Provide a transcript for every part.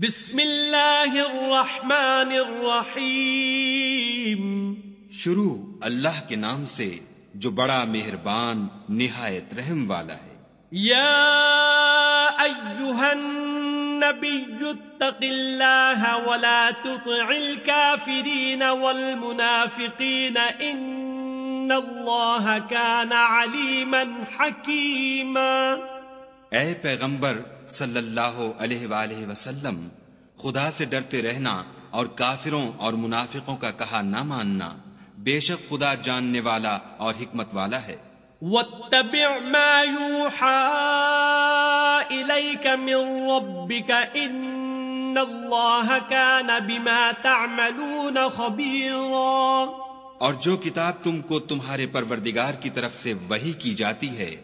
بسم اللہ الرحمن الرحیم شروع اللہ کے نام سے جو بڑا مہربان نہایت رحم والا ہے۔ یا ایوہا النبی اتق اللہ ولا تطع الكافرین والمنافقین ان اللہ کان علیما حکیما۔ اے پیغمبر صلی اللہ علیہ وآلہ وسلم خدا سے ڈرتے رہنا اور کافروں اور منافقوں کا کہا نہ ماننا بے شک خدا جاننے والا اور حکمت والا ہے۔ واتبع ما يوحى إليك من ربك إن الله كان بما تعملون خبيرا۔ اور جو کتاب تم کو تمہارے پروردگار کی طرف سے وہی کی جاتی ہے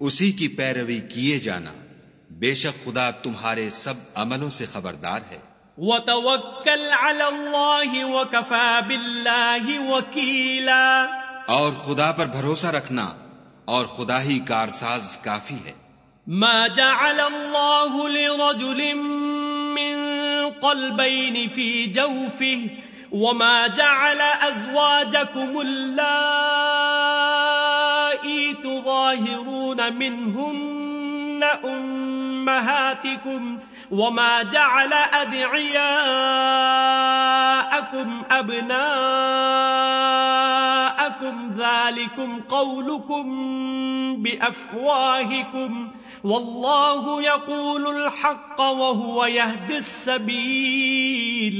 اسی کی پیروی کیے جانا۔ بے شک خدا تمہارے سب عملوں سے خبردار ہے۔ وَتَوَكَّلْ عَلَى اللَّهِ وَكَفَى بِاللَّهِ وَكِيلًا اور خدا پر بھروسہ رکھنا اور خدا ہی کارساز کافی ہے۔ ما جعل الله لرجل من قلبين في جوفه وما جعل أزواجكم اللائي تظاهرون منهن أم أمهاتكم وما جعل أدعياءكم أبناءكم ذلكم قولكم بأفواهكم والله يقول الحق وهو يهدي السبيل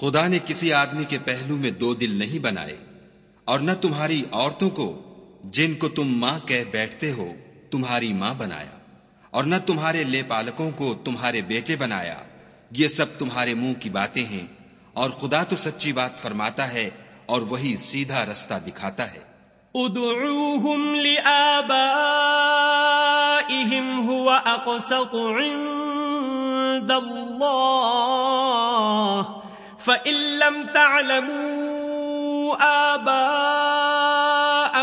خدا نے کسی آدمی کے پہلو میں دو دل نہیں بنائے اور نہ تمہاری عورتوں کو جن کو تم ماں کہہ بیٹھتے ہو تمہاری ماں بنایا۔ اور نہ تمہارے لے پالکوں کو تمہارے بیٹے بنایا۔ یہ سب تمہارے منہ کی باتیں ہیں۔ اور خدا تو سچی بات فرماتا ہے اور وہی سیدھا رستہ دکھاتا ہے۔ ادعوهم لآبائهم هو اقسط عند الله فإن لم تعلموا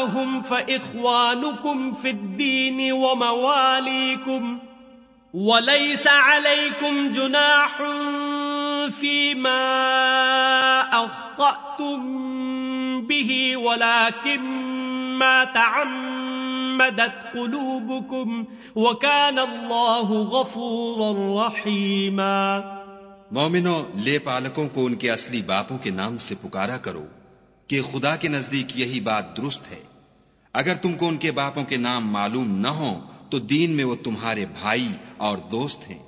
آباءهم فإخوانكم في الدين ومواليكم وليس عليكم جناح فيما أخطأتم به ولكن ما تعمدت قلوبكم وكان الله غفورا رحيما مومنوں لے پالکوں کو ان کے اصلی باپوں کے نام سے پکارا کرو کہ خدا کے نزدیک یہی بات درست ہے۔ اگر تم کو ان کے باپوں کے نام معلوم نہ ہو، تو دین میں وہ تمہارے بھائی اور دوست ہیں۔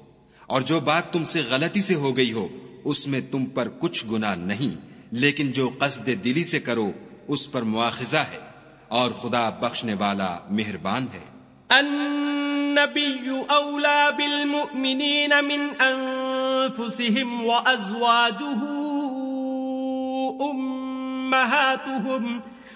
اور جو بات تم سے غلطی سے ہو گئی ہو، اس میں تم پر کچھ گنا نہیں، لیکن جو قصد دلی سے کرو، اس پر مواخذہ ہے اور خدا بخشنے والا مہربان ہے۔ النبی اولا بالمؤمنین من انفسهم وازواجه امهاتهم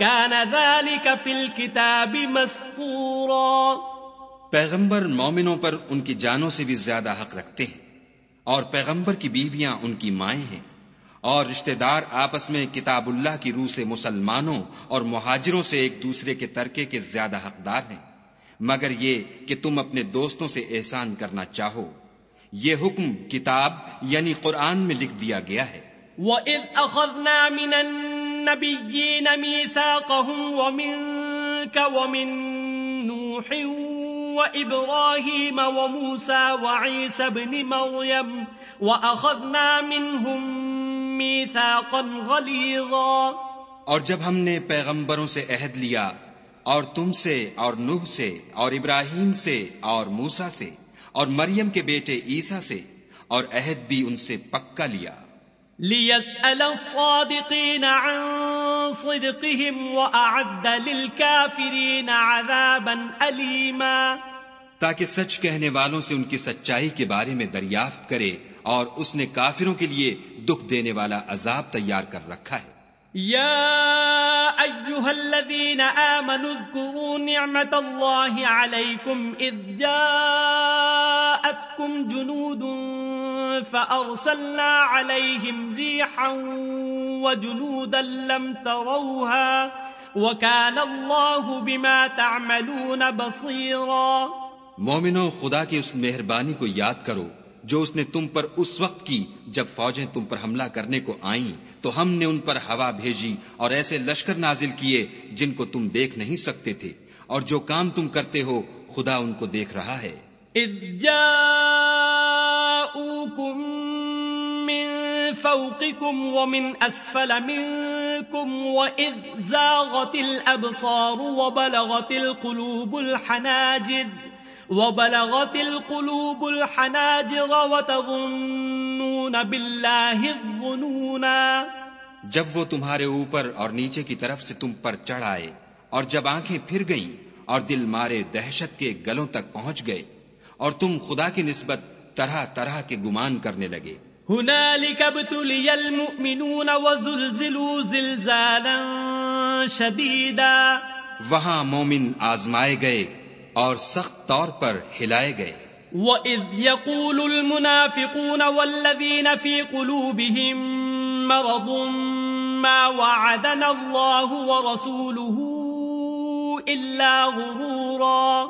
مَعْرُوفًا پیغمبر مومنوں پر ان کی جانوں سے بھی زیادہ حق رکھتے ہیں اور پیغمبر کی بیویاں ان کی مائیں ہیں۔ اور رشتہ دار آپس میں کتاب اللہ کی روح سے مسلمانوں اور مہاجروں سے ایک دوسرے کے ترکے کے زیادہ حقدار ہیں۔ مگر یہ کہ تم اپنے دوستوں سے احسان کرنا چاہو۔ یہ حکم کتاب یعنی قرآن میں لکھ دیا گیا ہے۔ وَإِذْ أَخَذْنَا مِنَ النبيين ميثاقهم ومنك ومن نوح وإبراهيم وموسى وعيسى بن مريم وأخذنا منهم ميثاقا غليظا. اور جب ہم نے پیغمبروں سے عہد لیا اور تم سے اور نوح سے اور ابراہیم سے اور موسا سے اور مریم کے بیٹے عیسیٰ سے اور عہد بھی ان سے پکا لیا۔ ليسأل الصادقين عن صدقهم وأعد للكافرين عذابا أليما تاکہ سچ کہنے والوں سے ان کی سچائی کے بارے میں دریافت کرے اور اس نے کافروں کے لیے دکھ دینے والا عذاب تیار کر رکھا ہے۔ يا أيها الذين آمنوا اذكروا نعمة الله عليكم إذ جاءتكم جنود فأرسلنا عليهم ريحا وجنودا لم تروها وكان الله بما تعملون بصيرا مومنوں خدا کی اس مہربانی کو یاد کرو جو اس نے تم پر اس وقت کی جب فوجیں تم پر حملہ کرنے کو آئیں، تو ہم نے ان پر ہوا بھیجی اور ایسے لشکر نازل کیے جن کو تم دیکھ نہیں سکتے تھے۔ اور جو کام تم کرتے ہو، خدا ان کو دیکھ رہا ہے۔ من فوقكم ومن اسفل منكم واذ زاغت الابصار وبلغت القلوب الحناجر وبلغت القلوب الحناجر وتظنون بالله الظنونا. جب وہ تمہارے اوپر اور نیچے کی طرف سے تم پر چڑھ آئے اور جب آنکھیں پھر گئیں اور دل مارے دہشت کے گلوں تک پہنچ گئے اور تم خدا کی نسبت طرح طرح کے گمان کرنے لگے۔ هنالك ابتلي المؤمنون وزلزلوا زلزالا شديدا وہاں مومن آزمائے گئے اور سخت طور پر ہلائے گئے۔ وَإِذْ يَقُولُ الْمُنَافِقُونَ وَالَّذِينَ فِي قُلُوبِهِم مَّرَضٌ مَّا وَعَدَنَا اللَّهُ وَرَسُولُهُ إِلَّا غُرُورًا۔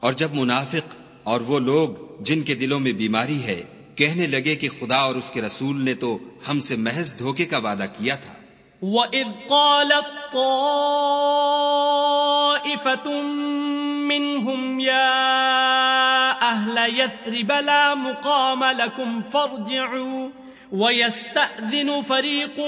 اور جب منافق اور وہ لوگ جن کے دلوں میں بیماری ہے کہنے لگے کہ خدا اور اس کے رسول نے تو ہم سے محض دھوکے کا وعدہ کیا تھا۔ وَإِذْ قَالَتْ طَائِفَةٌ منهم يا أهل يثرب لا مقام لكم فارجعوا ويستأذن فريق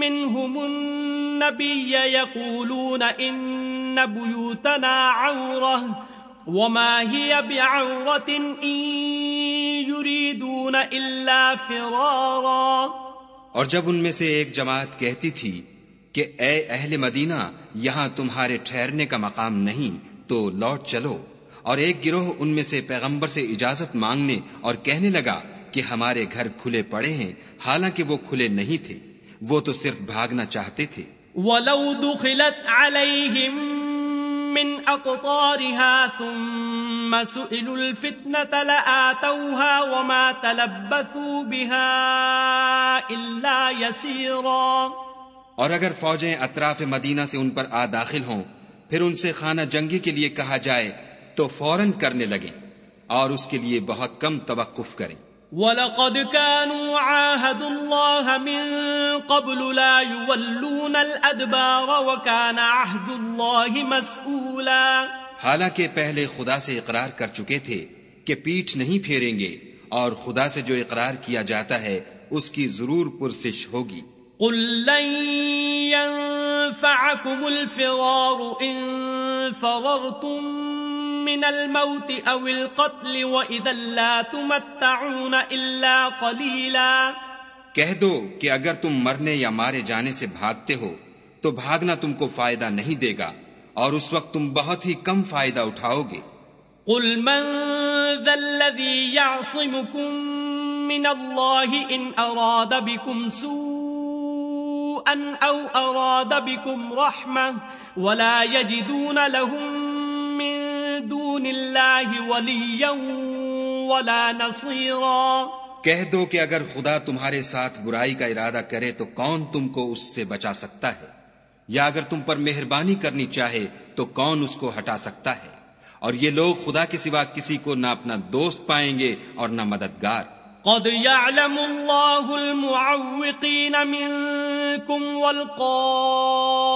منهم النبي يقولون إن بيوتنا عورة وما هي بعورة إن يريدون إلا فرارا اور جب ان میں سے ایک جماعت کہتی تھی کہ اے اہل مدینہ، یہاں تمہارے ٹھہرنے کا مقام نہیں تو لوٹ چلو۔ اور ایک گروہ ان میں سے پیغمبر سے اجازت مانگنے اور کہنے لگا کہ ہمارے گھر کھلے پڑے ہیں حالانکہ وہ کھلے نہیں تھے۔ وہ تو صرف بھاگنا چاہتے تھے۔ وَلَوْ دُخِلَتْ عَلَيْهِمْ مِنْ أَقْطَارِهَا ثُمَّ سُئِلُوا الْفِتْنَةَ لَآتَوْهَا وَمَا تَلَبَّثُوا بِهَا إِلَّا يَسِيرًا۔ اور اگر فوجیں اطراف مدینہ سے ان پر آ داخل ہوں پھر ان سے خانہ جنگی کے لیے کہا جائے تو فوراً کرنے لگیں اور اس کے لیے بہت کم توقف کریں۔ وَلَقَدْ كَانُوا عَاهَدُ اللَّهَ مِن قَبْلُ لَا يُوَلُّونَ الْأَدْبَارَ وَكَانَ عَهْدُ اللَّهِ مَسْئُولًا۔ حالانکہ پہلے خدا سے اقرار کر چکے تھے کہ پیٹھ نہیں پھیریں گے اور خدا سے جو اقرار کیا جاتا ہے اس کی ضرور پرسش ہوگی۔ قل لن ينفعكم الفرار إن فررتم من الموت أو القتل وإذا لا تمتعون إلا قليلا کہہ دو کہ اگر تم مرنے یا مارے جانے سے بھاگتے ہو تو بھاگنا تم کو فائدہ نہیں دے گا اور اس وقت تم بہت ہی کم فائدہ اٹھاؤ گے۔ قل من ذا الذي يعصمكم من الله إن أراد بكم سوء سوءا أو أراد بكم رحمة ولا يجدون لهم من دون الله وليا ولا نصيرا۔ کہہ دو کہ اگر خدا تمہارے ساتھ برائی کا ارادہ کرے تو کون تم کو اس سے بچا سکتا ہے؟ یا اگر تم پر مہربانی کرنی چاہے تو کون اس کو ہٹا سکتا ہے؟ اور یہ لوگ خدا کے سوا کسی کو نہ اپنا دوست پائیں گے اور نہ مددگار۔ قد يعلم الله المعوقين منكم والقائلين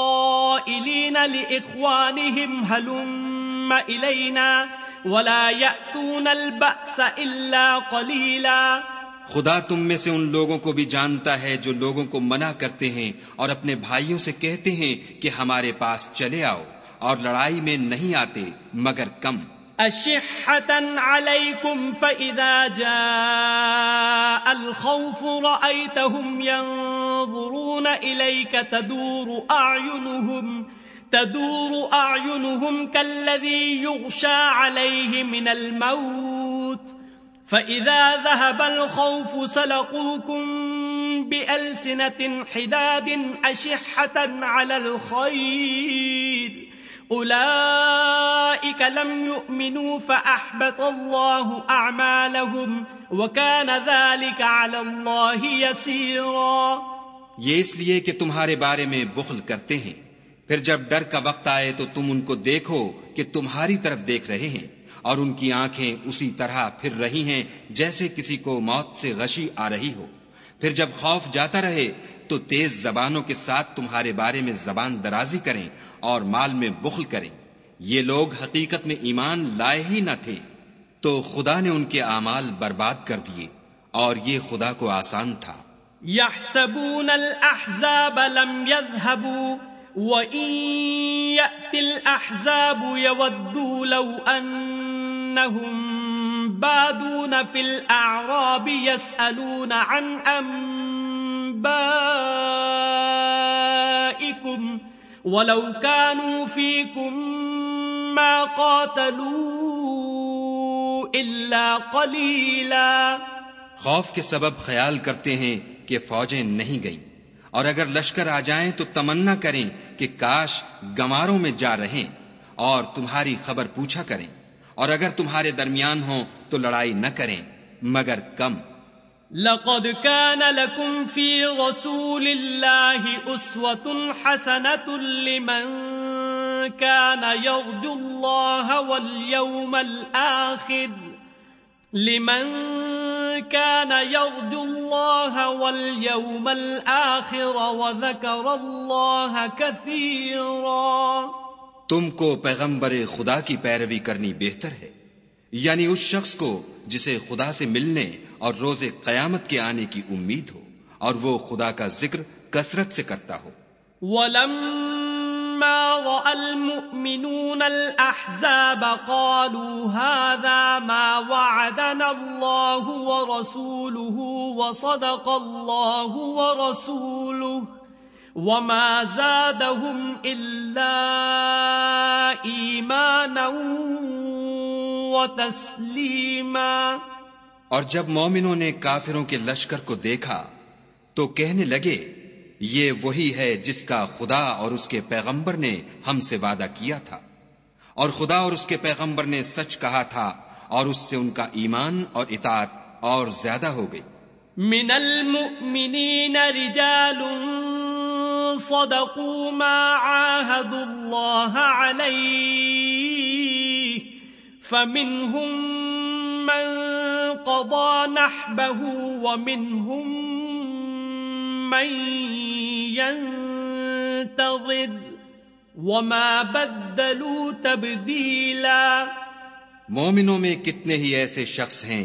لإخوانهم هلم إلينا ولا يأتون البأس إلا قليلا خدا تم میں سے ان لوگوں کو بھی جانتا ہے جو لوگوں کو منع کرتے ہیں اور اپنے بھائیوں سے کہتے ہیں کہ ہمارے پاس چلے آؤ اور لڑائی میں نہیں آتے مگر کم۔ أشحة عليكم فإذا جاء الخوف رأيتهم ينظرون إليك تدور أعينهم تدور أعينهم كالذي يغشى عليه من الموت. فإذا ذهب الخوف سلقوكم بألسنة حداد أشحة على الخير. أولئك لم يؤمنوا فأحبط الله أعمالهم وكان ذلك على الله يسيرا۔ یہ اس لیے کہ تمہارے بارے میں بخل کرتے ہیں۔ پھر جب ڈر کا وقت آئے تو تم ان کو دیکھو کہ تمہاری طرف دیکھ رہے ہیں اور ان کی آنکھیں اسی طرح پھر رہی ہیں جیسے کسی کو موت سے غشی آ رہی ہو۔ پھر جب خوف جاتا رہے تو تیز زبانوں کے ساتھ تمہارے بارے میں زبان درازی کریں اور مال میں بخل کریں۔ یہ لوگ حقیقت میں ایمان لائے ہی نہ تھے۔ تو خدا نے ان کے اعمال برباد کر دیے اور یہ خدا کو آسان تھا۔ يحسبون الأحزاب لم يذهبوا وإن يأتي الأحزاب يودوا لو أنهم بادون في الأعراب يسألون عن أنبائكم ولو كانوا فيكم ما قاتلوا إلا قليلا خوف کے سبب خیال کرتے ہیں کہ فوجیں نہیں گئیں۔ اور اگر لشکر آ جائیں تو تمنا کریں کہ کاش گماروں میں جا رہیں اور تمہاری خبر پوچھا کریں۔ اور اگر تمہارے درمیان ہوں تو لڑائی نہ کریں، مگر کم۔ لقد كان لكم في رسول الله أسوة حسنة لمن كان يرجو الله واليوم الآخر لمن كان يرجو الله واليوم الآخر وذكر الله كثيرا تم کو پیغمبر خدا کی پیروی کرنی بہتر ہے۔ یعنی اس شخص کو جسے خدا سے ملنے اور روز قیامت کے آنے کی امید ہو اور وہ خدا کا ذکر کثرت سے کرتا ہو۔ ولما رأى المؤمنون الأحزاب قالوا هذا ما وعدنا الله ورسوله وصدق الله ورسوله وما زادهم إلا إيمانا وتسليما اور جب مومنوں نے کافروں کے لشکر کو دیکھا تو کہنے لگے یہ وہی ہے جس کا خدا اور اس کے پیغمبر نے ہم سے وعدہ کیا تھا۔ اور خدا اور اس کے پیغمبر نے سچ کہا تھا اور اس سے ان کا ایمان اور اطاعت اور زیادہ ہو گئی۔ من المؤمنین رجال صدقوا ما عاهدوا الله عليه فمنهم من قضى نحبه ومنهم من ينتظر وما بدلوا تبديلا۔ مومنوں میں کتنے ہی ایسے شخص ہیں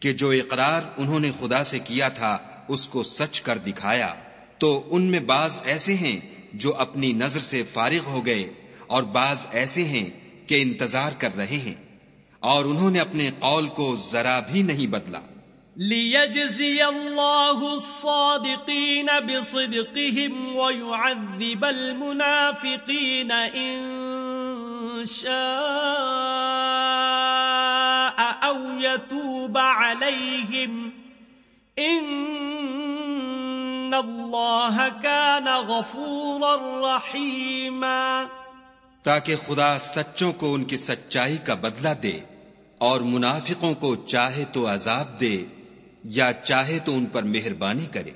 کہ جو اقرار انہوں نے خدا سے کیا تھا، اس کو سچ کر دکھایا۔ تو ان میں بعض ایسے ہیں جو اپنی نظر سے فارغ ہو گئے اور بعض ایسے ہیں کہ انتظار کر رہے ہیں۔ اور انہوں نے اپنے قول کو ذرا بھی نہیں بدلا۔ ليجزي الله الصادقين بصدقهم ويعذب المنافقين إن شاء أو يتوب عليهم إن الله كان غفورا رحيما تاکہ خدا سچوں کو ان کی سچائی کا بدلہ دے اور منافقوں کو چاہے تو عذاب دے یا چاہے تو ان پر مہربانی کرے۔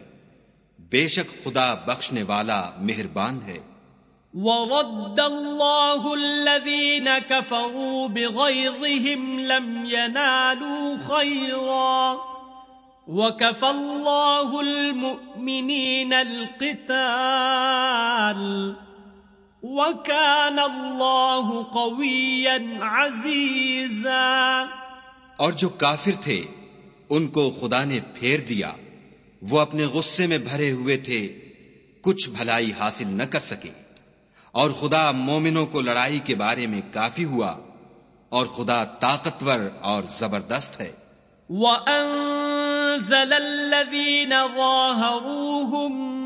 بے شک خدا بخشنے والا مہربان ہے۔ ورد الله الذين كفروا بغيظهم لم ينالوا خيرا۔ وكفى الله المؤمنين القتال۔ وكان الله قويا عزيزا اور جو کافر تھے ان کو خدا نے پھیر دیا۔ وہ اپنے غصے میں بھرے ہوئے تھے کچھ بھلائی حاصل نہ کر سکے۔ اور خدا مومنوں کو لڑائی کے بارے میں کافی ہوا اور خدا طاقتور اور زبردست ہے۔ وَأَنزَلَ الَّذِينَ ظَاهَرُوهُم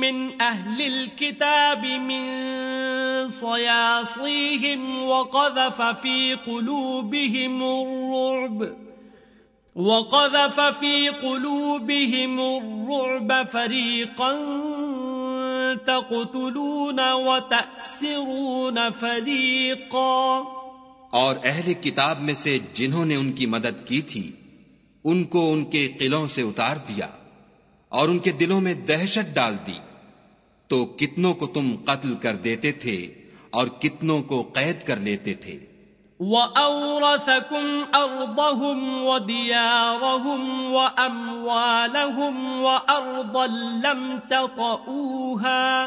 مِّنْ أَهْلِ الْكِتَابِ مِنْ صَيَاصِيهِمْ وَقَذَفَ فِي قُلُوبِهِمُ الرُّعْبِ، وقذف في قلوبهم الرعب فريقا تقتلون وتأسرون فريقا. اور اہل کتاب میں سے جنہوں نے ان کی مدد کی تھی، ان کو ان کے قلعوں سے اتار دیا اور ان کے دلوں میں دہشت ڈال دی۔ تو کتنوں کو تم قتل کر دیتے تھے اور کتنوں کو قید کر لیتے تھے۔ وَأَوْرَثَكُمْ أَرْضَهُمْ وَدِيَارَهُمْ وَأَمْوَالَهُمْ وَأَرْضًا لَمْ تَطَئُوهَا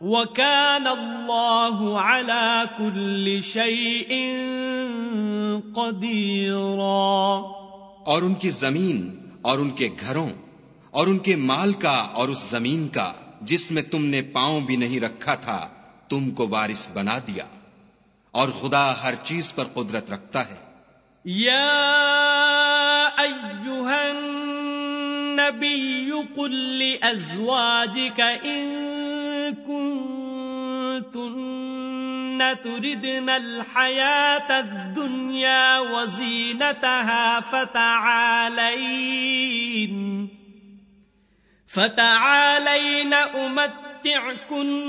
وَكَانَ اللَّهُ عَلَى كُلِّ شَيْءٍ قَدِيرًا۔ اور ان کی زمین اور ان کے گھروں اور ان کے مال کا اور اس زمین کا جس میں تم نے پاؤں بھی نہیں رکھا تھا، تم کو وارث بنا دیا۔ اور خدا ہر چیز پر قدرت رکھتا ہے۔ یا ایوہا النبی قل لأزواجک ان کنتن تردن الحیات الدنیا وزینتها فتعالین۔ فتعالین امتعکن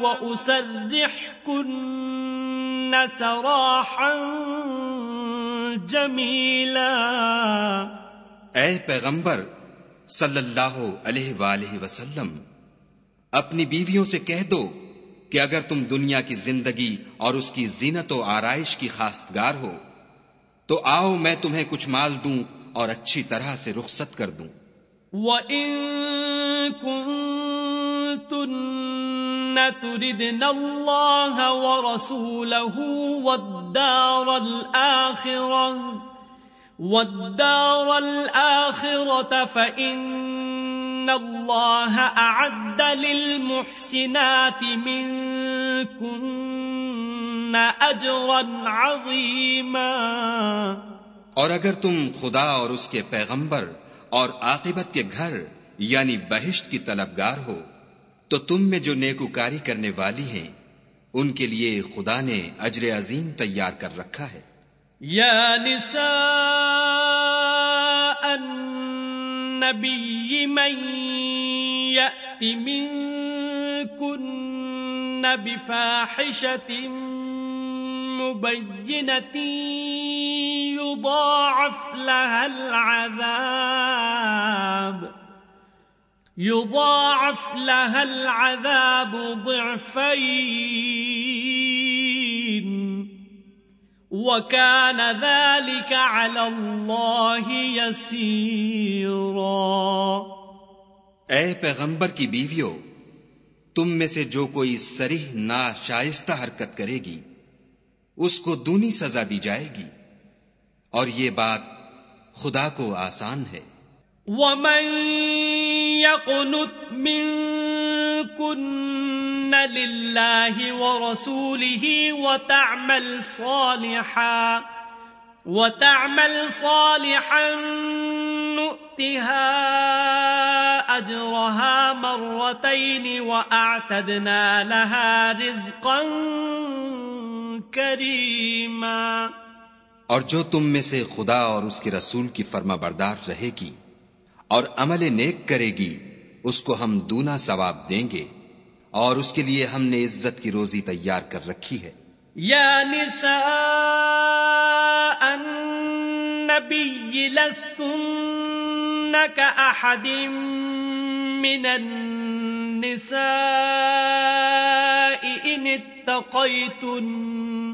وأسرحكن سراحا جميلا. اے پیغمبر، صلی اللہ علیہ وآلہ وسلم، اپنی بیویوں سے کہہ دو کہ اگر تم دنیا کی زندگی اور اس کی زینت و آرائش کی خاستگار ہو، تو آؤ میں تمہیں کچھ مال دوں اور اچھی طرح سے رخصت کر دوں۔ وَإِن كُنتُنَّ تردن الله ورسوله والدار الآخرة والدار الآخرة فإن الله اور اگر تم خدا اور اس کے پیغمبر اور عاقبت کے گھر یعنی بہشت کی طلبگار ہو، تو تم میں جو نیکوکاری کرنے والی ہیں، ان کے لیے خدا نے اجر عظیم تیار کر رکھا ہے۔ یا نساء النبی من یأت منکن بفاحشت مبینت یضاعف لها العذاب. يضاعف لها العذاب ضعفين. وكان ذلك على الله يسيرا. اے پیغمبر کی بیویوں، تم میں سے جو کوئی سریح نا شائستہ حرکت کرے گی، اس کو دونی سزا دی جائے گی۔ اور یہ بات خدا کو آسان ہے۔ ومن يقنت منكن لله ورسوله وتعمل صالحا وتعمل صالحا نؤتها أجرها مرتين وأعتدنا لها رزقا كريما اور جو تم میں سے خدا اور اس کے رسول کی فرما بردار رہے گی اور عمل نیک کرے گی، اس کو ہم دونا ثواب دیں گے اور اس کے لیے ہم نے عزت کی روزی تیار کر رکھی ہے۔ یا نساء النبی لستن كأحد من النساء ان اتقیتن۔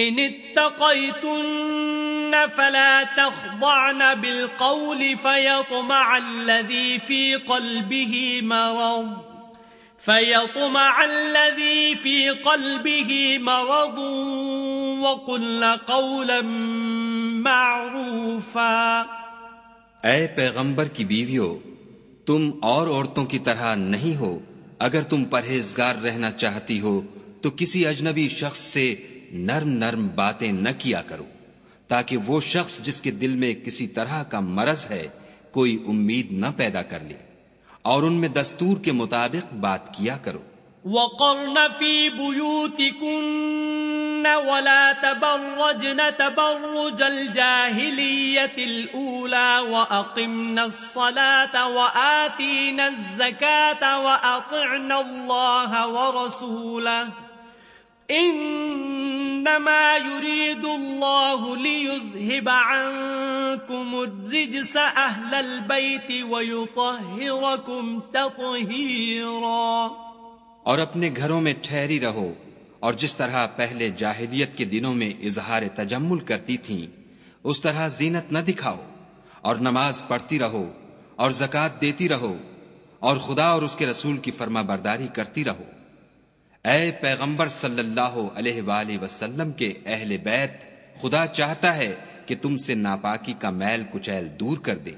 ان اتقيتن فلا تخضعن بالقول فيطمع الذي في قلبه مرض فيطمع الذي في قلبه مرض وقل قولا معروفا اے پیغمبر کی بیویوں تم اور عورتوں کی طرح نہیں ہو۔ اگر تم پرہیزگار رہنا چاہتی ہو، تو کسی اجنبی شخص سے نرم نرم باتیں نہ کیا کرو، تاکہ وہ شخص جس کے دل میں کسی طرح کا مرض ہے، کوئی امید نہ پیدا کر لے۔ اور ان میں دستور کے مطابق بات کیا کرو۔ وقرن فی بیوتکن ولا تبرجن تبرج الجاهلية الأولى وأقمنا الصلاة وآتينا الزكاة وأطعنا الله ورسوله إنما يريد الله ليذهب عنكم الرجس أهل البيت ويطهركم تطهيرا. اور اپنے گھروں میں ٹھہری رہو اور جس طرح پہلے جاہلیت کے دنوں میں اظہار تجمل کرتی تھیں، اس طرح زینت نہ دکھاؤ اور نماز پڑھتی رہو اور زکات دیتی رہو اور خدا اور اس کے رسول کی فرما برداری کرتی رہو۔ اے پیغمبر صلی اللہ علیہ وآلہ وسلم کے اہل بیت خدا چاہتا ہے کہ تم سے ناپاکی کا میل کچیل دور کر دے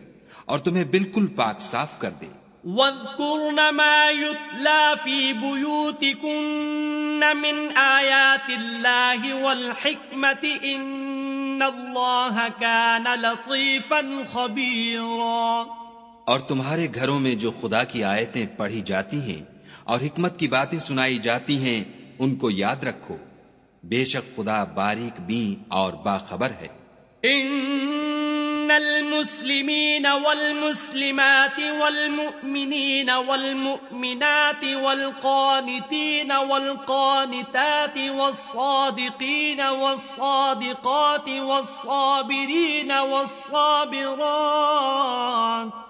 اور تمہیں بالکل پاک صاف کر دے۔ وَاذْكُرْنَ مَا يُتْلَى فِي بُيُوتِكُنَّ مِنْ آيَاتِ اللَّهِ وَالْحِكْمَةِ إِنَّ اللَّهَ كَانَ لَطِيفًا خَبِيرًا۔ اور تمہارے گھروں میں جو خدا کی آیتیں پڑھی جاتی ہیں اور حکمت کی باتیں سنائی جاتی ہیں، ان کو یاد رکھو۔ بے شک خدا باریک بین اور باخبر ہے۔ ان المسلمين والمسلمات والمؤمنين والمؤمنات والقانتين والقانتات والصادقين والصادقات والصابرين والصابرات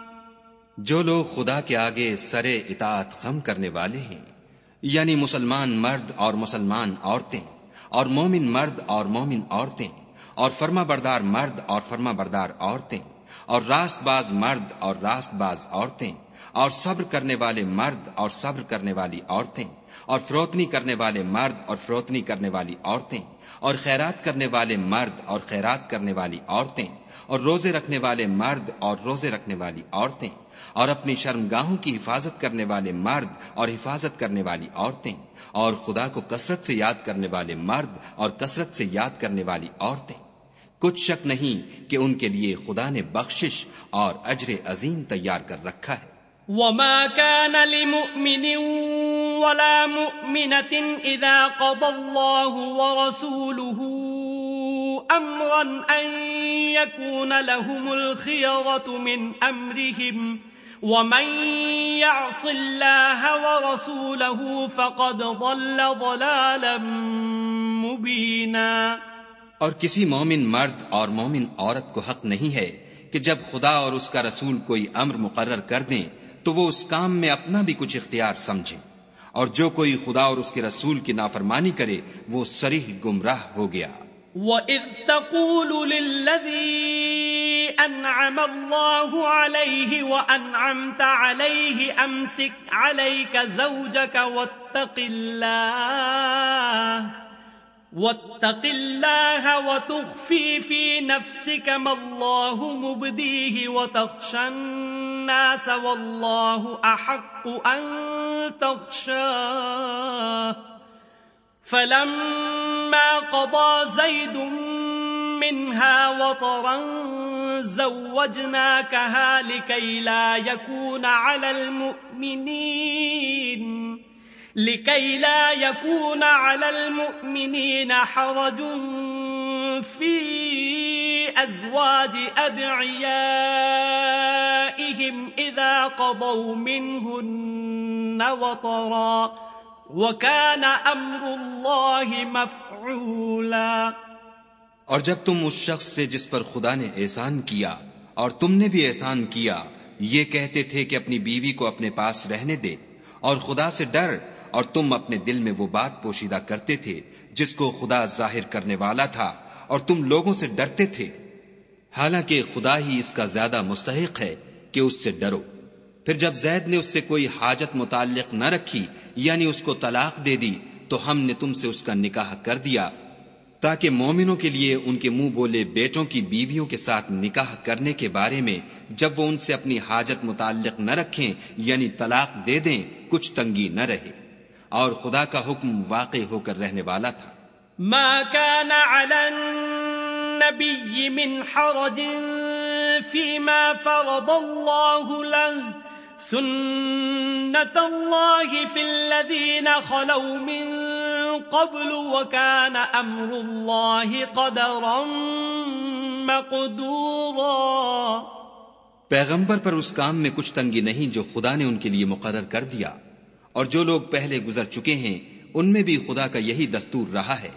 جو لوگ خدا کے آگے سر اطاعت خم کرنے والے ہیں یعنی مسلمان مرد اور مسلمان عورتیں، اور مومن مرد اور مومن عورتیں، اور فرما بردار مرد اور فرما بردار عورتیں، اور راست باز مرد اور راست باز عورتیں، اور صبر کرنے والے مرد اور صبر کرنے والی عورتیں، اور فروتنی کرنے والے مرد اور فروتنی کرنے والی عورتیں، اور خیرات کرنے والے مرد اور خیرات کرنے والی عورتیں، اور روزے رکھنے والے مرد اور روزے رکھنے والی عورتیں اور اپنی شرمگاہوں کی حفاظت کرنے والے مرد اور حفاظت کرنے والی عورتیں اور خدا کو کثرت سے یاد کرنے والے مرد اور کثرت سے یاد کرنے والی عورتیں۔ کچھ شک نہیں کہ ان کے لیے خدا نے بخشش اور اجر عظیم تیار کر رکھا ہے۔ وما كان لمؤمن ولا مؤمنة إذا قضى الله ورسوله أمرا أن يكون لهم الخيرة من أمرهم ومن يعص الله ورسوله فقد ضل ضلالا مبينا۔ اور کسی مومن مرد اور مومن عورت کو حق نہیں ہے کہ جب خدا اور اس کا رسول کوئی امر مقرر کر دیں تو وہ اس کام میں اپنا بھی کچھ اختیار سمجھے۔ اور جو کوئی خدا اور اس کے رسول کی نافرمانی کرے وہ سریح گمراہ ہو گیا۔ وَإِذْ تَقُولُ لِلَّذِي أَنْعَمَ اللَّهُ عَلَيْهِ وَأَنْعَمْتَ عَلَيْهِ، أَمْسِكْ عَلَيْكَ زَوْجَكَ وَاتَّقِ اللَّهِ، وَاتَّقِ اللَّهَ وَتُخْفِي فِي نَفْسِكَ مَا اللَّهُ مُبْدِيهِ وَتَخْشَى النَّاسَ وَاللَّهُ أَحَقُّ أَن تَخْشَاهُ. فلما قضى زيد منها وطرا زوجناكها لكي لا يكون على المؤمنين، لكي لا يكون على المؤمنين حرج في أزواج أدعيائهم إذا قضوا منهن وطرا، وَكَانَ أَمْرُ اللَّهِ مَفْعُولًا. اور جب تم اس شخص سے جس پر خدا نے احسان کیا اور تم نے بھی احسان کیا، یہ کہتے تھے کہ اپنی بیوی کو اپنے پاس رہنے دے اور خدا سے ڈر اور تم اپنے دل میں وہ بات پوشیدہ کرتے تھے جس کو خدا ظاہر کرنے والا تھا اور تم لوگوں سے ڈرتے تھے۔ حالانکہ خدا ہی اس کا زیادہ مستحق ہے کہ اس سے ڈرو۔ پھر جب زید نے اس سے کوئی حاجت متعلق نہ رکھی یعنی اس کو طلاق دے دی، تو ہم نے تم سے اس کا نکاح کر دیا۔ تاکہ مومنوں کے لیے ان کے منہ بولے بیٹوں کی بیویوں کے ساتھ نکاح کرنے کے بارے میں جب وہ ان سے اپنی حاجت متعلق نہ رکھیں یعنی طلاق دے دیں، کچھ تنگی نہ رہے۔ اور خدا کا حکم واقع ہو کر رہنے والا تھا۔ ما كان على النبي من حرج فيما فرض الله له سنت اللہ فی الذین خلو من قبل وکان امر اللہ قدرا مقدورا. پیغمبر پر اس کام میں کچھ تنگی نہیں جو خدا نے ان کے لیے مقرر کر دیا، اور جو لوگ پہلے گزر چکے ہیں، ان میں بھی خدا کا یہی دستور رہا ہے،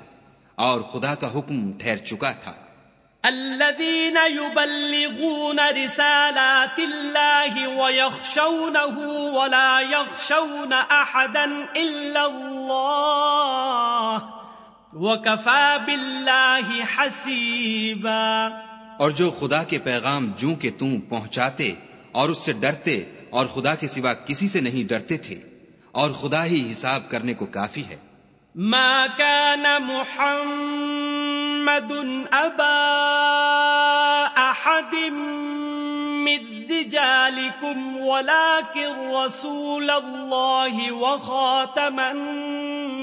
اور خدا کا حکم ٹھہر چکا تھا۔ الذين يبلغون رسالات الله ويخشونه ولا يخشون أحدا إلا الله وكفى بالله حسيبا اور جو خدا کے پیغام جوں کے توں پہنچاتے اور اس سے ڈرتے اور خدا کے سوا کسی سے نہیں ڈرتے تھے اور خدا ہی حساب کرنے کو کافی ہے۔ ما كان محمد محمد أبا أحد من رجالكم، ولكن رسول الله وخاتم النبيين.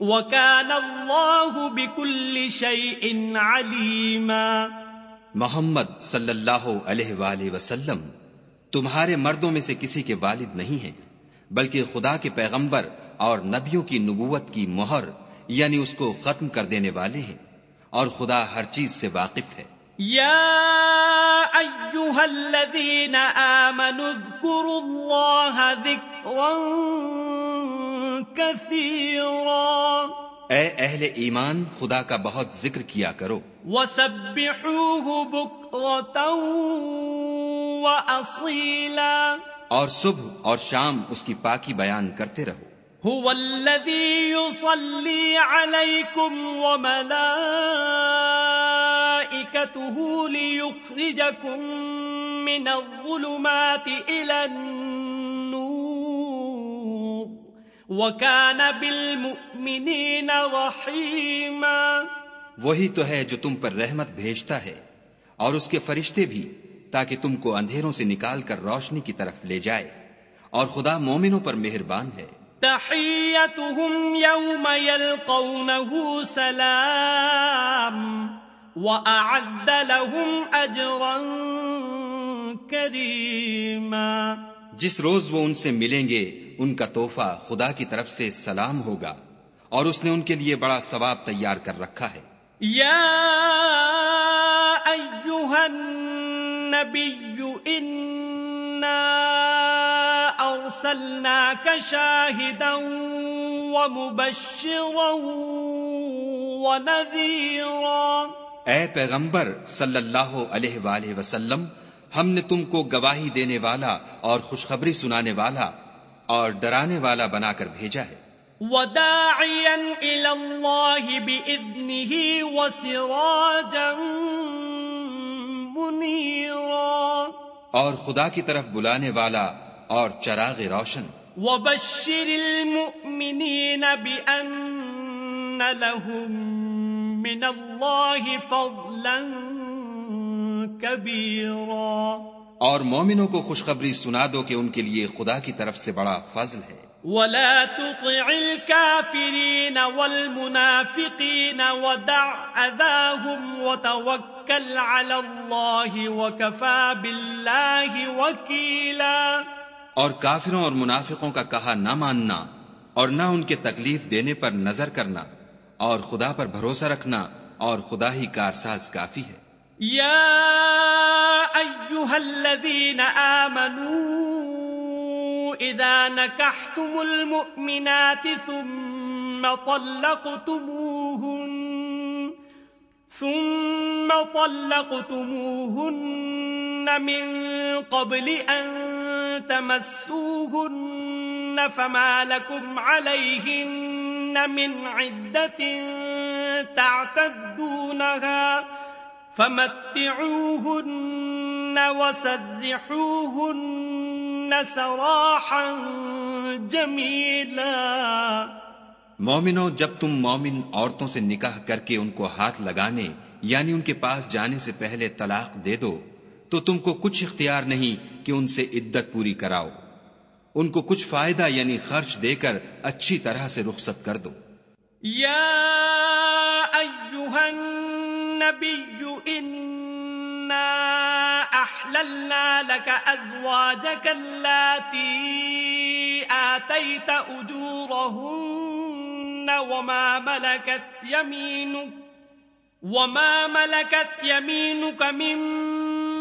وكان الله بكل شيء عليما. محمد صلی اللہ علیہ وآلہ وسلم تمہارے مردوں میں سے کسی کے والد نہیں ہیں، بلکہ خدا کے پیغمبر اور نبیوں کی نبوت کی مہر یعنی اس کو ختم کر دینے والے ہیں اور خدا ہر چیز سے واقف ہے۔ یا ایوہا الذین آمنوا اذکروا اللہ ذکرا کثیرا۔ اے اہل ایمان خدا کا بہت ذکر کیا کرو۔ وسبحوه بکرتا واصیلا اور صبح اور شام اس کی پاکی بیان کرتے رہو۔ هو الذي يصلي عليكم وملائكته ليخرجكم من الظلمات إلى النور وكان بالمؤمنين رحيما وہی تو ہے جو تم پر رحمت بھیجتا ہے اور اس کے فرشتے بھی، تاکہ تم کو اندھیروں سے نکال کر روشنی کی طرف لے جائے۔ اور خدا مومنوں پر مہربان ہے۔ تحيتهم يوم يلقونه سلام وأعد لهم أجرا كريما. جس روز وہ ان سے ملیں گے ان کا تحفہ خدا کی طرف سے سلام ہوگا اور اس نے ان کے لیے بڑا ثواب تیار کر رکھا ہے۔ یا ایوہا النبی انا أرسلناك شاهدا ومبشرا ونذيرا. اے پیغمبر صلی اللہ علیہ وآلہ وسلم ہم نے تم کو گواہی دینے والا اور خوشخبری سنانے والا اور ڈرانے والا بنا کر بھیجا ہے۔ وداعیا الى اللہ بإذنه وسراجا منیرا۔ اور خدا کی طرف بلانے والا اور چراغ روشن۔ وبشر المؤمنین بأن لهم من الله فضلا كبيرا اور مومنوں کو خوشخبری سنا دو کہ ان کے لیے خدا کی طرف سے بڑا فضل ہے۔ ولا تطع الكافرين والمنافقين ودع أذاهم وتوكل على الله وكفى بالله وكيلا اور کافروں اور منافقوں کا کہا نہ ماننا اور نہ ان کے تکلیف دینے پر نظر کرنا اور خدا پر بھروسہ رکھنا اور خدا ہی کارساز کافی ہے۔ یا ایوہا الذین آمنوا اذا نکحتم المؤمنات ثم ثم طلقتموهن ثم طلقتموهن من قبل أن تمسوهن فما لكم عليهن من عدة تعتدونها فمتعوهن وسرحوهن سراحا جميلا مومنو جب تم مومن عورتوں سے نکاح کر کے ان کو ہاتھ لگانے یعنی ان کے پاس جانے سے پہلے طلاق دے دو تو تم کو کچھ اختیار نہیں کہ ان سے عدت پوری کراؤ۔ ان کو کچھ فائدہ یعنی خرچ دے کر اچھی طرح سے رخصت کر دو۔ یا ایوہا النبی انا احللنا لك ازواجك اللاتی آتیت اجورہن وما ملكت يمينك وما ملكت يمينك مما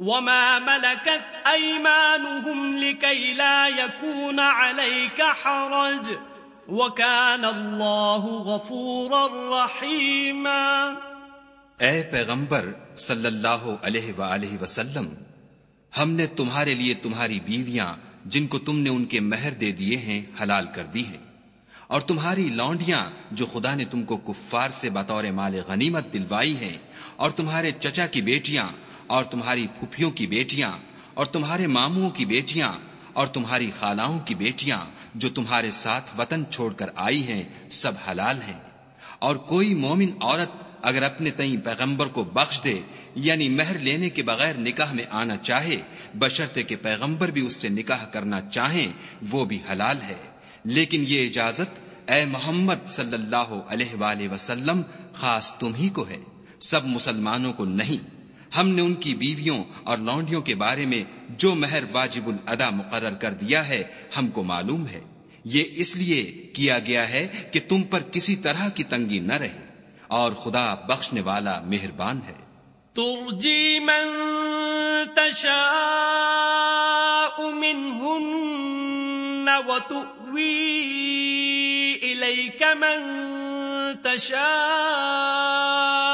وما ملكت أيمانهم لكي لا يكون عليك حرج وكان الله غفورا رحيما اے پیغمبر صلی اللہ علیہ وآلہ وسلم، ہم نے تمہارے لیے تمہاری بیویاں جن کو تم نے ان کے مہر دے دیے ہیں، حلال کر دی ہیں۔ اور تمہاری لونڈیاں جو خدا نے تم کو کفار سے بطور مال غنیمت دلوائی ہیں، اور تمہارے چچا کی بیٹیاں اور تمہاری پھوپھیوں کی بیٹیاں، اور تمہارے ماموں کی بیٹیاں، اور تمہاری خالاؤں کی بیٹیاں جو تمہارے ساتھ وطن چھوڑ کر آئی ہیں، سب حلال ہیں۔ اور کوئی مومن عورت اگر اپنے تئیں پیغمبر کو بخش دے یعنی مہر لینے کے بغیر نکاح میں آنا چاہے، بشرطے کہ پیغمبر بھی اس سے نکاح کرنا چاہیں، وہ بھی حلال ہے۔ لیکن یہ اجازت اے محمد صلی اللہ علیہ وآلہ وسلم خاص تم ہی کو ہے، سب مسلمانوں کو نہیں۔ ہم نے ان کی بیویوں اور لونڈیوں کے بارے میں جو مہر واجب الادا مقرر کر دیا ہے، ہم کو معلوم ہے۔ یہ اس لیے کیا گیا ہے کہ تم پر کسی طرح کی تنگی نہ رہے اور خدا بخشنے والا مہربان ہے۔ ترجی من تشاء منهن وتؤوی الیک من تشاء۔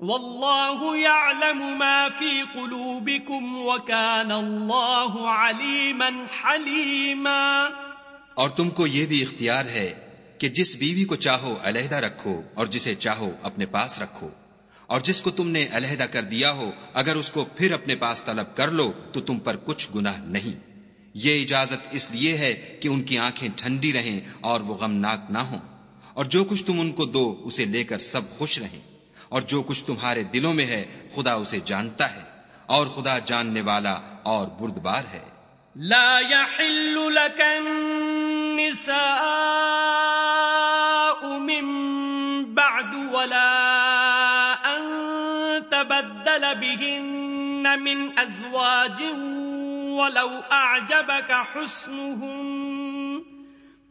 واللہ يعلم ما في قلوبكم وكان اللہ علیما حلیما اور تم کو یہ بھی اختیار ہے کہ جس بیوی کو چاہو علیحدہ رکھو اور جسے چاہو اپنے پاس رکھو۔ اور جس کو تم نے علیحدہ کر دیا ہو، اگر اس کو پھر اپنے پاس طلب کر لو، تو تم پر کچھ گناہ نہیں۔ یہ اجازت اس لیے ہے کہ ان کی آنکھیں ٹھنڈی رہیں اور وہ غمناک نہ ہوں۔ اور جو کچھ تم ان کو دو، اسے لے کر سب خوش رہیں۔ اور جو کچھ تمہارے دلوں میں ہے، خدا اسے جانتا ہے، اور خدا جاننے والا اور بردبار ہے۔ لا يحل لك النساء من بعد ولا أن تبدل بهن من أزواج ولو أعجبك حسنهم.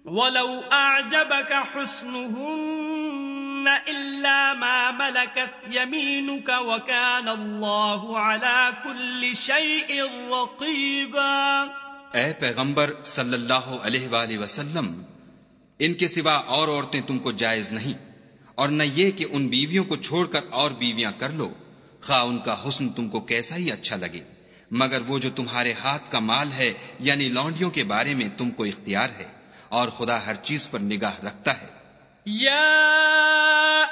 ولو أعجبك حسنهم إلا ما ملكت يمينك وكان الله على كل شيء رقيبا اے پیغمبر صلی اللہ علیہ وآلہ وسلم، ان کے سوا اور عورتیں تم کو جائز نہیں، اور نہ یہ کہ ان بیویوں کو چھوڑ کر اور بیویاں کر لو، خواہ ان کا حسن تم کو کیسا ہی اچھا لگے، مگر وہ جو تمہارے ہاتھ کا مال ہے یعنی لونڈیوں کے بارے میں تم کو اختیار ہے۔ اور خدا ہر چیز پر نگاہ رکھتا ہے۔ يا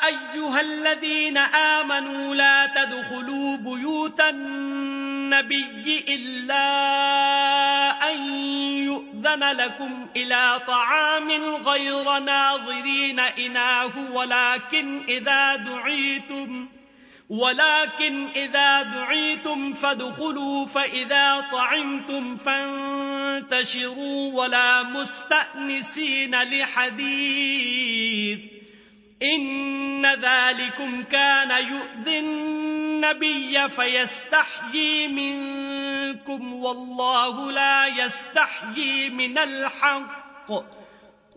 أيها الذين آمنوا لا تدخلوا بيوت النبي إلا أن يؤذن لكم إلى طعام غير ناظرين إناه ولكن إذا دعيتم ولكن إذا دعيتم فادخلوا فإذا طعمتم فانتشروا ولا مستأنسين لحديث إن ذلكم كان يؤذي النبي فيستحيي منكم والله لا يستحيي من الحق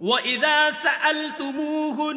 وَإِذَا سَأَلْتُمُوهُنَّ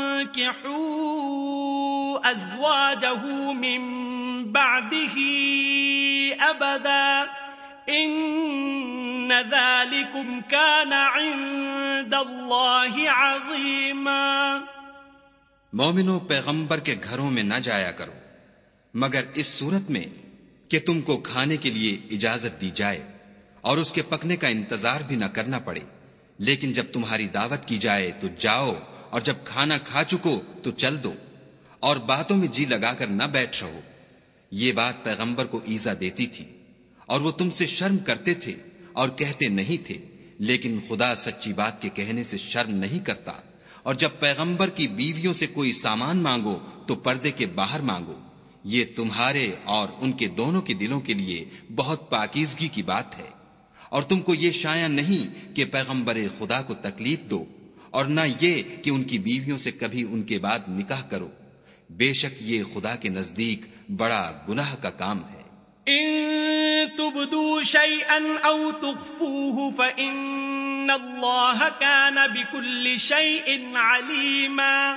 أزواجه من بعده أبدا. إن ذلكم كان عند الله عظيما. مومنو، پیغمبر کے گھروں میں نہ جایا کرو، مگر اس صورت میں کہ تم کو کھانے کے لیے اجازت دی جائے اور اس کے پکنے کا انتظار بھی نہ کرنا پڑے، لیکن جب تمہاری دعوت کی جائے تو جاؤ اور جب کھانا کھا چکو تو چل دو اور باتوں میں جی لگا کر نہ بیٹھ رہو۔ یہ بات پیغمبر کو ایزا دیتی تھی اور وہ تم سے شرم کرتے تھے اور کہتے نہیں تھے، لیکن خدا سچی بات کے کہنے سے شرم نہیں کرتا۔ اور جب پیغمبر کی بیویوں سے کوئی سامان مانگو تو پردے کے باہر مانگو۔ یہ تمہارے اور ان کے دونوں کے دلوں کے لیے بہت پاکیزگی کی بات ہے۔ اور تم کو یہ شایع نہیں کہ پیغمبر خدا کو تکلیف دو۔ اور نہ یہ کہ ان کی بیویوں سے کبھی ان کے بعد نکاح کرو۔ بے شک یہ خدا کے نزدیک بڑا گناہ کا کام ہے۔ ان تبدو شيئا او تخفوه فان الله كان بكل شيء عليما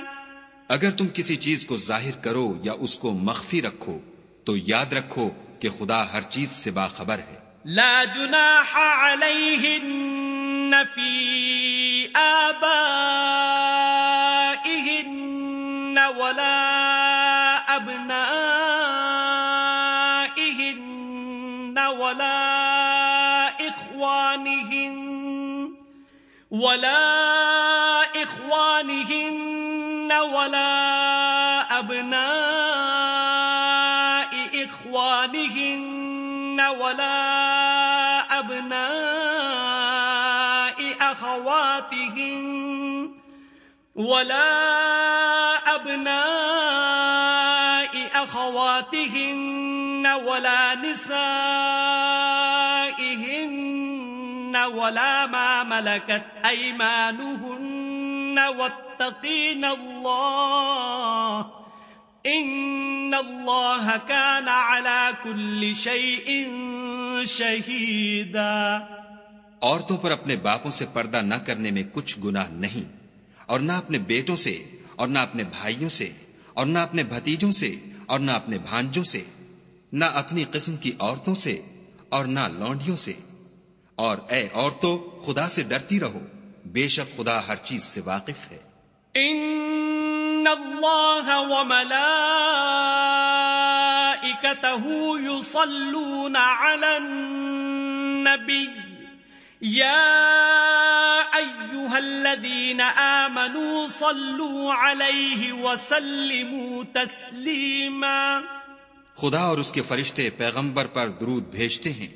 اگر تم کسی چیز کو ظاہر کرو یا اس کو مخفی رکھو تو یاد رکھو کہ خدا ہر چیز سے باخبر ہے۔ لا جناح عليهن في آبائهن ولا أبنائهن ولا إخوانهن ولا إخوانهن ولا أبناء إخوانهن ولا ولا أبناء أخواتهن ولا نسائهن ولا ما ملكت أيمانهن واتقين الله إن الله كان على كل شيء شهيدا عورتوں پر اپنے باپوں سے پردہ نہ کرنے میں کچھ گناہ نہیں، اور نہ اپنے بیٹوں سے، اور نہ اپنے بھائیوں سے، اور نہ اپنے بھتیجوں سے، اور نہ اپنے بھانجوں سے، نہ اپنی قسم کی عورتوں سے، اور نہ لونڈیوں سے۔ اور اے عورتوں خدا سے ڈرتی رہو، بے شک خدا ہر چیز سے واقف ہے۔ ان اللہ علی النبی۔ یا الذين آمنوا صلوا عليه وسلموا تسليما. خدا اور اس کے فرشتے پیغمبر پر درود بھیجتے ہیں۔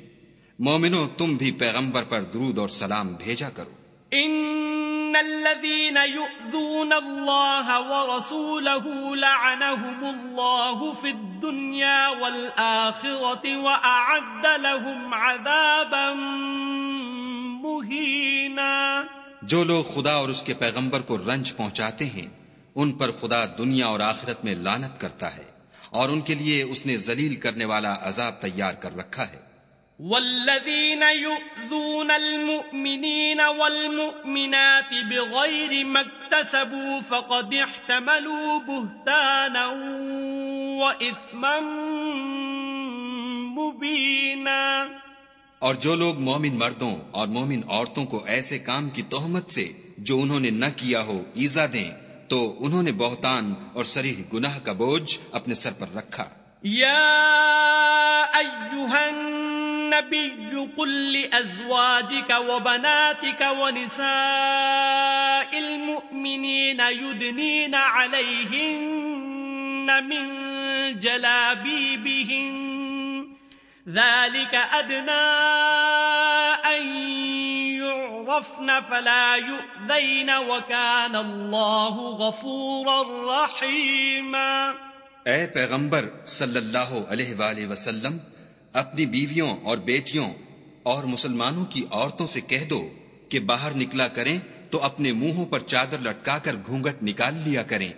مومنو تم بھی پیغمبر پر درود اور سلام بھیجا کرو۔ ان الذين يؤذون الله ورسوله لعنهم الله في الدنيا والآخرة وأعد لهم عذابا مهينا. جو لوگ خدا اور اس کے پیغمبر کو رنج پہنچاتے ہیں ان پر خدا دنیا اور آخرت میں لانت کرتا ہے اور ان کے لیے اس نے ذلیل کرنے والا عذاب تیار کر رکھا ہے۔ والذين يؤذون المؤمنين والمؤمنات بغير ما اكتسبوا فقد احتملوا بهتانا وإثما مبينا اور جو لوگ مومن مردوں اور مومن عورتوں کو ایسے کام کی تہمت سے جو انہوں نے نہ کیا ہو ایزا دیں، تو انہوں نے بہتان اور سریح گناہ کا بوجھ اپنے سر پر رکھا۔ یا ایوہا النبی قل لأزواجک وبناتک ونساء المؤمنین یدنین علیہن من جلابیبہن ذلك أدنى أن يعرفن فلا يؤذين وكان الله غفورا رحيما. اے پیغمبر صلی اللہ علیہ وآلہ وسلم، اپنی بیویوں اور بیٹیوں اور مسلمانوں کی عورتوں سے کہہ دو کہ باہر نکلا کریں تو اپنے منہوں پر چادر لٹکا کر گھونگٹ نکال لیا کریں۔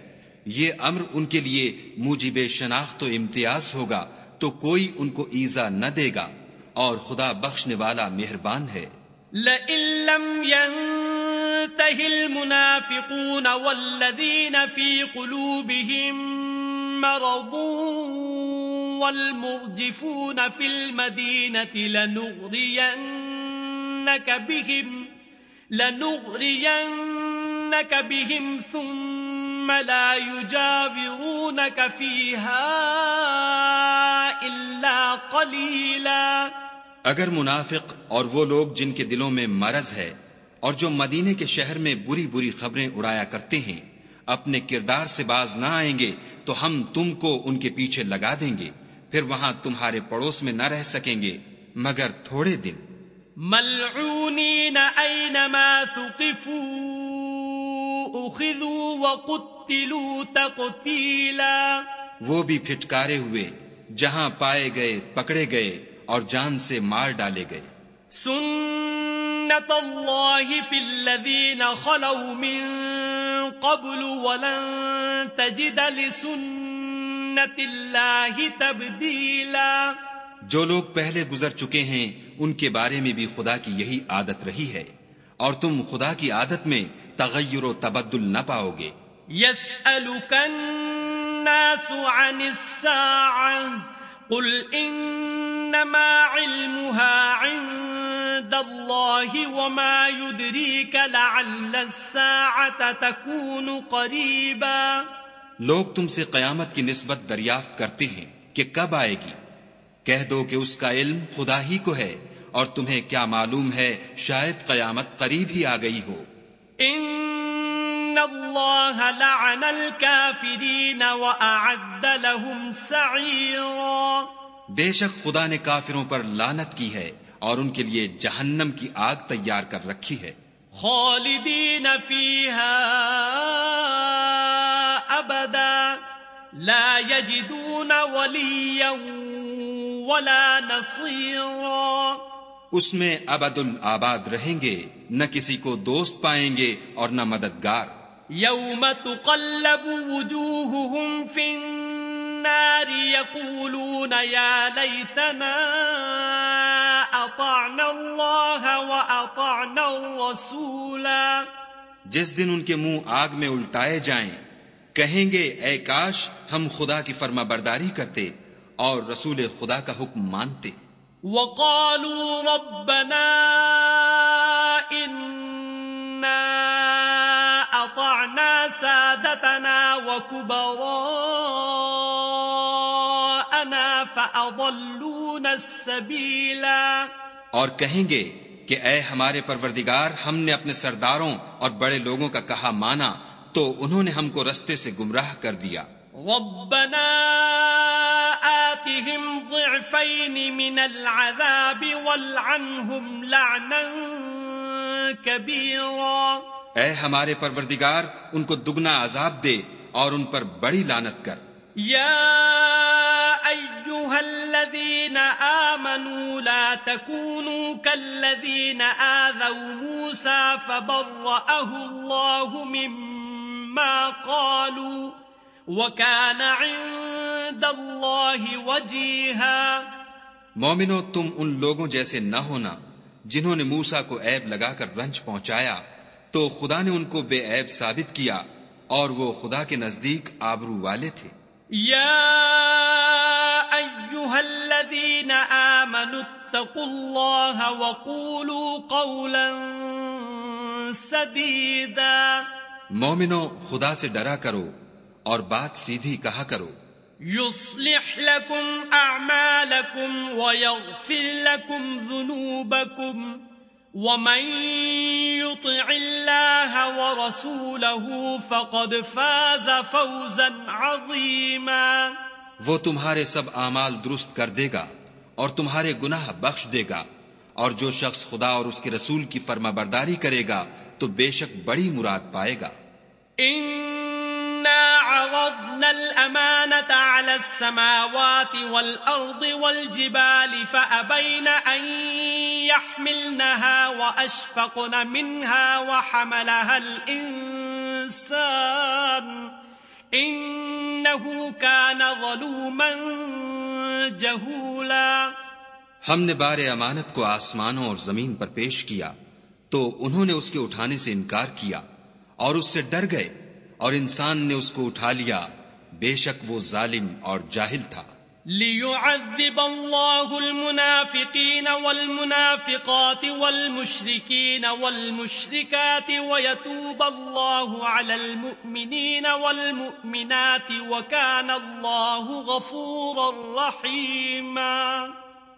یہ امر ان کے لیے موجب شناخت و امتیاز ہوگا۔ تو کوئی ان کو ایزا نہ دے گا اور خدا بخشنے والا مہربان ہے۔ لئن لم ينته المنافقون والذين في قلوبهم مرض والمرجفون في المدينة لنغرينك بهم لنغرينك بهم ثم لا يجاورونك فيها إلا قليلاً. اگر منافق اور وہ لوگ جن کے دلوں میں مرض ہے اور جو مدینے کے شہر میں بری بری خبریں اڑایا کرتے ہیں اپنے کردار سے باز نہ آئیں گے تو ہم تم کو ان کے پیچھے لگا دیں گے پھر وہاں تمہارے پڑوس میں نہ رہ سکیں گے مگر تھوڑے دن۔ ملعونین اینما اخذوا وقتلوا تقتیلا۔ وہ بھی پھٹکارے ہوئے جہاں پائے گئے پکڑے گئے اور جان سے مار ڈالے گئے۔ سنت اللہ فی الذین خلو من قبل ولن تجد لسنت اللہ تبدیلا۔ جو لوگ پہلے گزر چکے ہیں ان کے بارے میں بھی خدا کی یہی عادت رہی ہے۔ اور تم خدا کی عادت میں تغیر و تبدل نہ پاؤ گے۔ الناس عن الساعة قل ان انما علمها عند الله وما يدريك لعل الساعة تكون قريبا۔ لوگ تم سے قیامت کی نسبت دریافت کرتے ہیں کہ کب آئے گی۔ کہہ دو کہ اس کا علم خدا ہی کو ہے اور تمہیں کیا معلوم ہے شاید قیامت قریب ہی آ گئی ہو۔ ان اللہ لعن الكافرین وأعد لهم سعیرا بے شک خدا نے کافروں پر لانت کی ہے اور ان کے لیے جہنم کی آگ تیار کر رکھی ہے۔ خالدین ابدا لا يجدون ولیا ولا نصيرا اس میں ابد الآباد رہیں گے نہ کسی کو دوست پائیں گے اور نہ مددگار۔ یوم تقلب وجوہهم فی النار يقولون يا ليتنا أطعنا الله وأطعنا الرسولا۔ جس دن ان کے منہ آگ میں الٹائے جائیں کہیں گے اے کاش ہم خدا کی فرما برداری کرتے اور رسول خدا کا حکم مانتے۔ وقالوا ربنا إنا أطعنا سادتنا وكبراءنا اور کہیں گے کہ اے ہمارے پروردگار، ہم نے اپنے سرداروں اور بڑے لوگوں کا کہا مانا، تو انہوں نے ہم کو رستے سے گمراہ کر دیا۔ ربنا آتهم ضعفين من العذاب والعنهم لعنا كبيرا. اے ہمارے پروردگار ان کو دگنا عذاب دے اور ان پر بڑی لانت کر۔ یا أيها الذين آمنوا لا تكونوا كالذين آذوا موسى فبرأه الله مما ما قالوا. وكان عند الله وجيها مومنو تم ان لوگوں جیسے نہ ہونا جنہوں نے موسا کو عیب لگا کر رنج پہنچایا تو خدا نے ان کو بے عیب ثابت کیا اور وہ خدا کے نزدیک آبرو والے تھے۔ يا أيها الذين آمنوا اتقوا الله وقولوا قولا سديدا مومنو خدا سے ڈرا کرو۔ اور بات سیدھی کہا کرو۔ يصلح لكم أعمالكم ويغفر لكم ذنوبكم ومن يطع الله ورسوله فقد فاز فوزا عظيما وہ تمہارے سب اعمال درست کر دے گا اور تمہارے گناہ بخش دے گا۔ اور جو شخص خدا اور اس کے رسول کی فرما برداری کرے گا تو بے شک بڑی مراد پائے گا۔ إنا عرضنا الأمانة على السماوات والأرض والجبال فأبين أن يحملنها وأشفقن منها وحملها الإنسان إنه كان ظلوما جهولا ہم نے بار امانت کو آسمانوں اور زمین پر پیش کیا تو انہوں نے اس کے اٹھانے سے انکار کیا اور اس سے ڈر گئے اور انسان نے اس کو اٹھا لیا بے شک وہ ظالم اور جاہل تھا۔ ليعذب الله المنافقين والمنافقات والمشركين والمشركات ويتوب الله على المؤمنين والمؤمنات وكان الله غفورا رحيما۔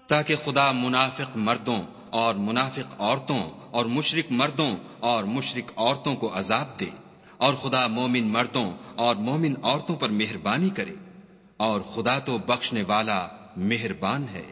تاکہ خدا منافق مردوں اور منافق عورتوں اور مشرق مردوں اور مشرق عورتوں کو عذاب دے۔ اور خدا مومن مردوں اور مومن عورتوں پر مہربانی کرے اور خدا تو بخشنے والا مہربان ہے۔